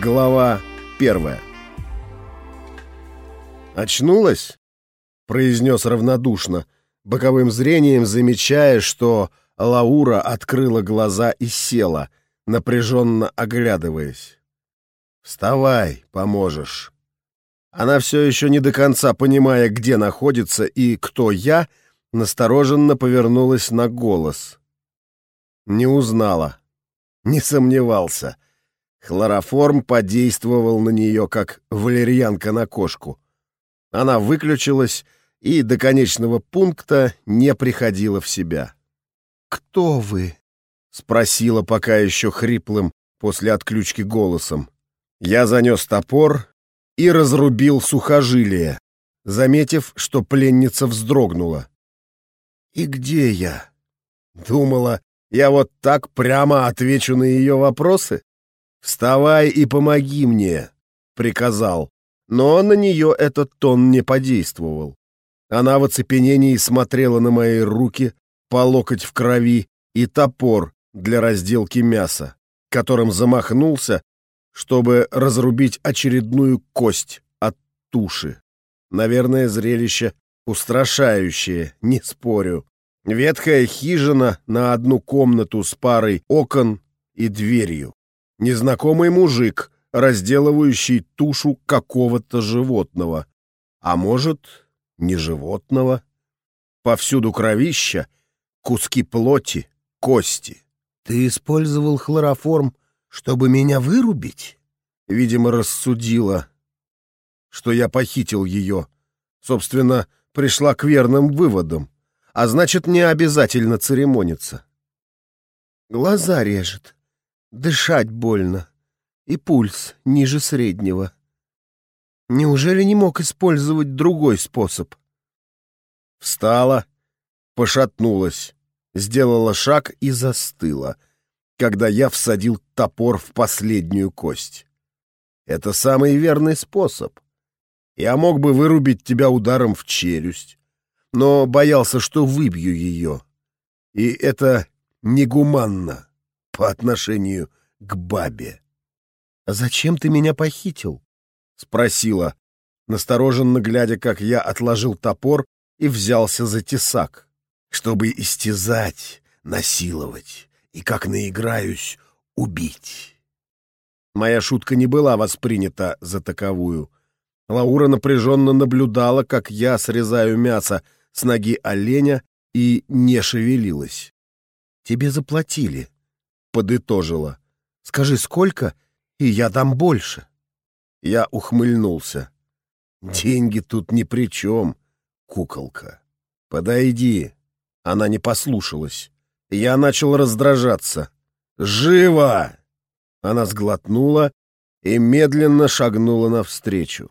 Глава первая «Очнулась?» — произнес равнодушно, боковым зрением замечая, что Лаура открыла глаза и села, напряженно оглядываясь. «Вставай, поможешь». Она все еще не до конца понимая, где находится и кто я, настороженно повернулась на голос. Не узнала. Не сомневался. Хлороформ подействовал на нее, как валерьянка на кошку. Она выключилась и до конечного пункта не приходила в себя. «Кто вы?» — спросила пока еще хриплым после отключки голосом. Я занес топор и разрубил сухожилие, заметив, что пленница вздрогнула. «И где я?» Думала, я вот так прямо отвечу на ее вопросы? «Вставай и помоги мне», — приказал. Но на нее этот тон не подействовал. Она в оцепенении смотрела на мои руки, по локоть в крови и топор для разделки мяса, которым замахнулся, чтобы разрубить очередную кость от туши. Наверное, зрелище устрашающее, не спорю. Ветхая хижина на одну комнату с парой окон и дверью. Незнакомый мужик, разделывающий тушу какого-то животного. А может, не животного. Повсюду кровища, куски плоти, кости. «Ты использовал хлороформ, чтобы меня вырубить?» Видимо, рассудила, что я похитил ее. Собственно, пришла к верным выводам. А значит, не обязательно церемониться. Глаза режет, дышать больно и пульс ниже среднего. Неужели не мог использовать другой способ? Встала, пошатнулась, сделала шаг и застыла, когда я всадил топор в последнюю кость. Это самый верный способ. Я мог бы вырубить тебя ударом в челюсть, но боялся, что выбью ее. И это негуманно по отношению к бабе. «А зачем ты меня похитил?» — спросила, настороженно глядя, как я отложил топор и взялся за тесак. «Чтобы истязать, насиловать и, как наиграюсь, убить». Моя шутка не была воспринята за таковую. Лаура напряженно наблюдала, как я срезаю мясо с ноги оленя и не шевелилась. «Тебе заплатили», — подытожила. «Скажи, сколько, и я дам больше». Я ухмыльнулся. «Деньги тут ни при чем, куколка. Подойди». Она не послушалась. Я начал раздражаться. «Живо!» Она сглотнула и медленно шагнула навстречу.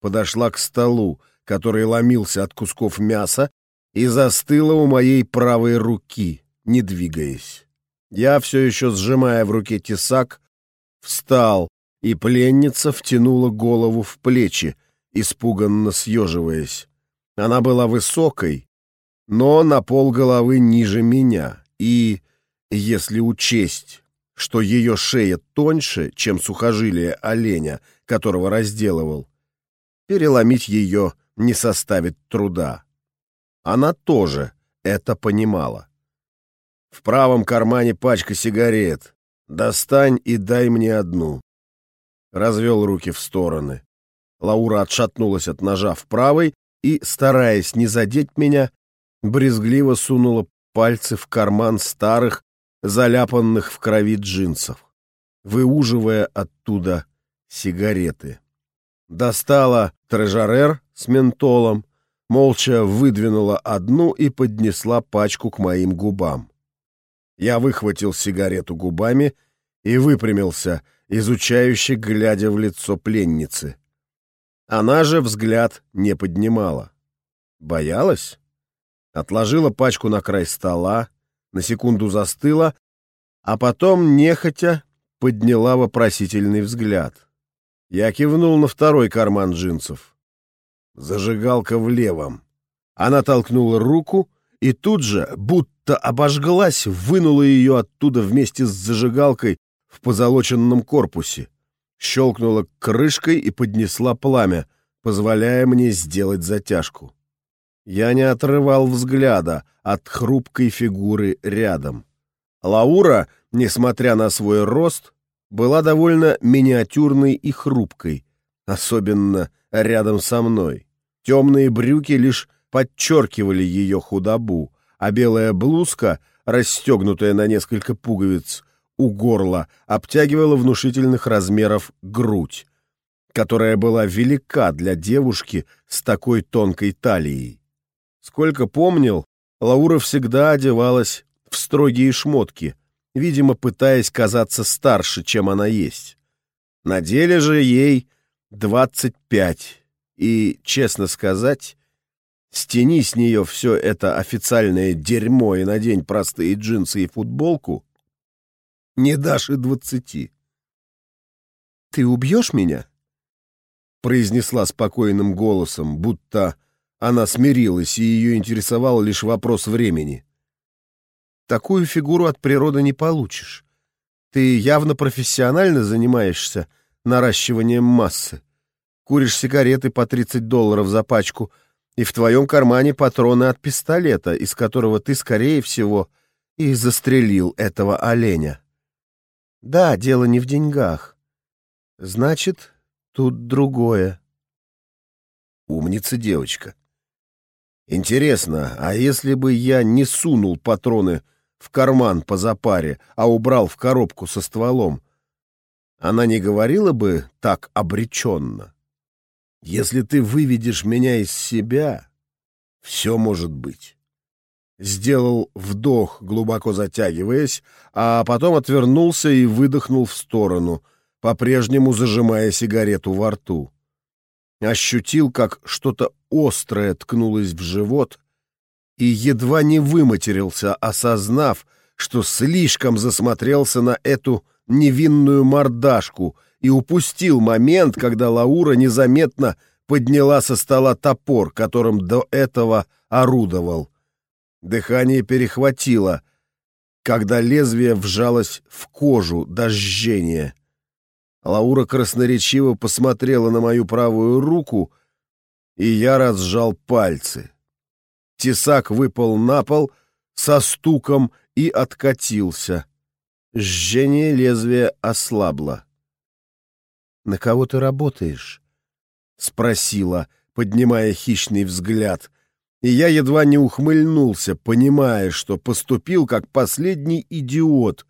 Подошла к столу, который ломился от кусков мяса, и застыла у моей правой руки, не двигаясь. Я, все еще сжимая в руке тесак, встал, и пленница втянула голову в плечи, испуганно съеживаясь. Она была высокой, но на пол головы ниже меня, и, если учесть, что ее шея тоньше, чем сухожилие оленя, которого разделывал, переломить ее не составит труда. Она тоже это понимала. В правом кармане пачка сигарет. Достань и дай мне одну. Развел руки в стороны. Лаура отшатнулась от ножа в правой и, стараясь не задеть меня, брезгливо сунула пальцы в карман старых, заляпанных в крови джинсов, выуживая оттуда сигареты. Достала трежарер с ментолом, молча выдвинула одну и поднесла пачку к моим губам. Я выхватил сигарету губами и выпрямился, изучающе глядя в лицо пленницы. Она же взгляд не поднимала. Боялась? Отложила пачку на край стола, на секунду застыла, а потом, нехотя, подняла вопросительный взгляд. Я кивнул на второй карман джинсов. Зажигалка в левом. Она толкнула руку и тут же, будто обожглась, вынула ее оттуда вместе с зажигалкой в позолоченном корпусе. щелкнула крышкой и поднесла пламя, позволяя мне сделать затяжку. Я не отрывал взгляда от хрупкой фигуры рядом. Лаура, несмотря на свой рост, была довольно миниатюрной и хрупкой, особенно рядом со мной. Темные брюки лишь подчеркивали ее худобу, а белая блузка, расстегнутая на несколько пуговиц у горла, обтягивала внушительных размеров грудь, которая была велика для девушки с такой тонкой талией. Сколько помнил, Лаура всегда одевалась в строгие шмотки, видимо, пытаясь казаться старше, чем она есть. На деле же ей двадцать пять, и, честно сказать, стяни с нее все это официальное дерьмо и надень простые джинсы и футболку, не дашь и двадцати. «Ты убьешь меня?» — произнесла спокойным голосом, будто она смирилась, и ее интересовал лишь вопрос времени. «Такую фигуру от природы не получишь. Ты явно профессионально занимаешься наращиванием массы. Куришь сигареты по 30 долларов за пачку, и в твоем кармане патроны от пистолета, из которого ты, скорее всего, и застрелил этого оленя. Да, дело не в деньгах. Значит, тут другое. Умница девочка. Интересно, а если бы я не сунул патроны в карман по запаре, а убрал в коробку со стволом, она не говорила бы так обреченно? Если ты выведешь меня из себя, все может быть. Сделал вдох, глубоко затягиваясь, а потом отвернулся и выдохнул в сторону, по-прежнему зажимая сигарету во рту. Ощутил, как что-то острое ткнулось в живот, и едва не выматерился, осознав, что слишком засмотрелся на эту невинную мордашку и упустил момент, когда Лаура незаметно подняла со стола топор, которым до этого орудовал. Дыхание перехватило, когда лезвие вжалось в кожу до жжения. Лаура красноречиво посмотрела на мою правую руку, и я разжал пальцы. Тесак выпал на пол со стуком и откатился. Жжение лезвия ослабло. «На кого ты работаешь?» — спросила, поднимая хищный взгляд. И я едва не ухмыльнулся, понимая, что поступил как последний идиот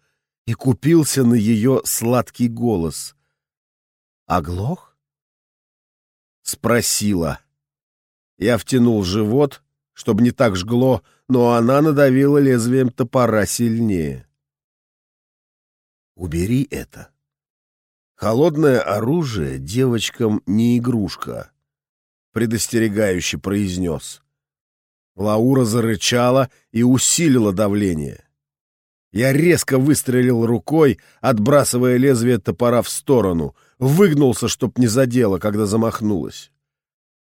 и купился на ее сладкий голос. «Оглох?» — спросила. Я втянул живот, чтобы не так жгло, но она надавила лезвием топора сильнее. «Убери это. Холодное оружие девочкам не игрушка», — предостерегающе произнес. Лаура зарычала и усилила давление. Я резко выстрелил рукой, отбрасывая лезвие топора в сторону, выгнулся, чтоб не задело, когда замахнулась.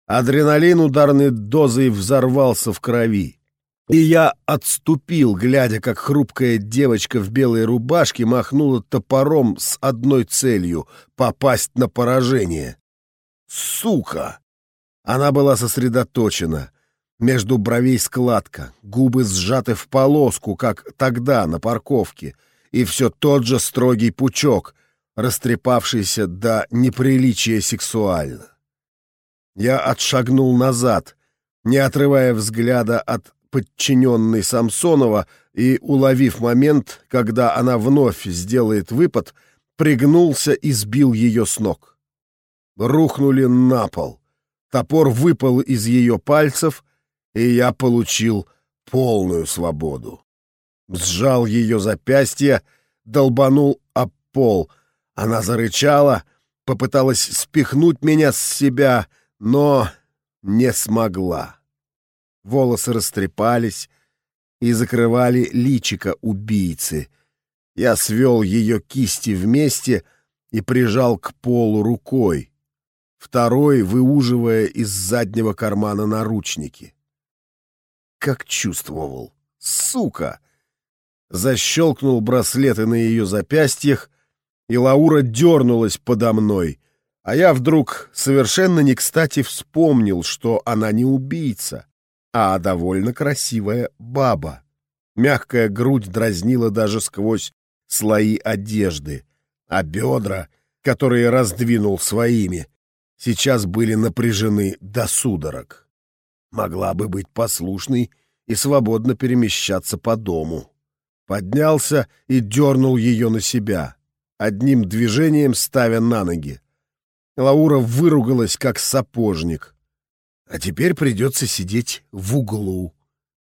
Адреналин ударной дозой взорвался в крови. И я отступил, глядя, как хрупкая девочка в белой рубашке махнула топором с одной целью — попасть на поражение. Сука! Она была сосредоточена. Между бровей складка, губы сжаты в полоску, как тогда на парковке, и все тот же строгий пучок, растрепавшийся до неприличия сексуально. Я отшагнул назад, не отрывая взгляда от подчиненной Самсонова и, уловив момент, когда она вновь сделает выпад, пригнулся и сбил ее с ног. Рухнули на пол. Топор выпал из ее пальцев, и я получил полную свободу. Сжал ее запястье, долбанул об пол. Она зарычала, попыталась спихнуть меня с себя — но не смогла. Волосы растрепались и закрывали личико убийцы. Я свел ее кисти вместе и прижал к полу рукой, второй выуживая из заднего кармана наручники. Как чувствовал. Сука! Защелкнул браслеты на ее запястьях и Лаура дернулась подо мной, а я вдруг совершенно не кстати вспомнил, что она не убийца, а довольно красивая баба. Мягкая грудь дразнила даже сквозь слои одежды, а бедра, которые раздвинул своими, сейчас были напряжены до судорог. Могла бы быть послушной и свободно перемещаться по дому. Поднялся и дернул ее на себя, одним движением ставя на ноги. Лаура выругалась, как сапожник. «А теперь придется сидеть в углу.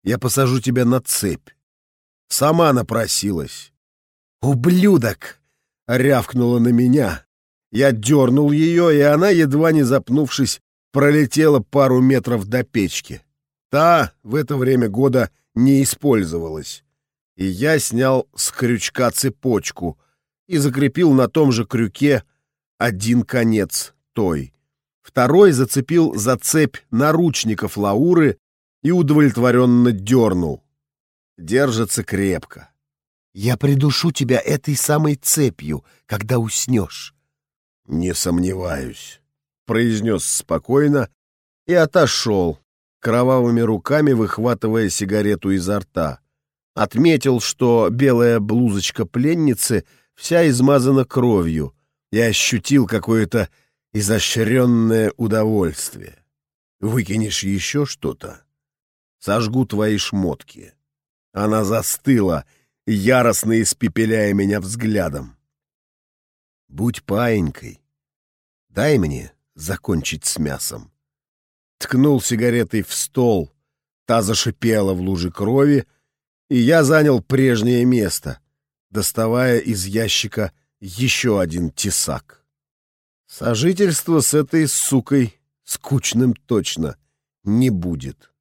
Я посажу тебя на цепь». Сама напросилась. «Ублюдок!» — рявкнула на меня. Я дернул ее, и она, едва не запнувшись, пролетела пару метров до печки. Та в это время года не использовалась. И я снял с крючка цепочку и закрепил на том же крюке один конец той. Второй зацепил за цепь наручников Лауры и удовлетворенно дернул. Держится крепко. «Я придушу тебя этой самой цепью, когда уснешь». «Не сомневаюсь», — произнес спокойно и отошел, кровавыми руками выхватывая сигарету изо рта. Отметил, что белая блузочка пленницы вся измазана кровью, и ощутил какое-то изощренное удовольствие. Выкинешь еще что-то? Сожгу твои шмотки. Она застыла, яростно испепеляя меня взглядом. Будь паинькой. Дай мне закончить с мясом. Ткнул сигаретой в стол, та зашипела в луже крови, и я занял прежнее место, доставая из ящика еще один тесак. Сожительство с этой сукой скучным точно не будет.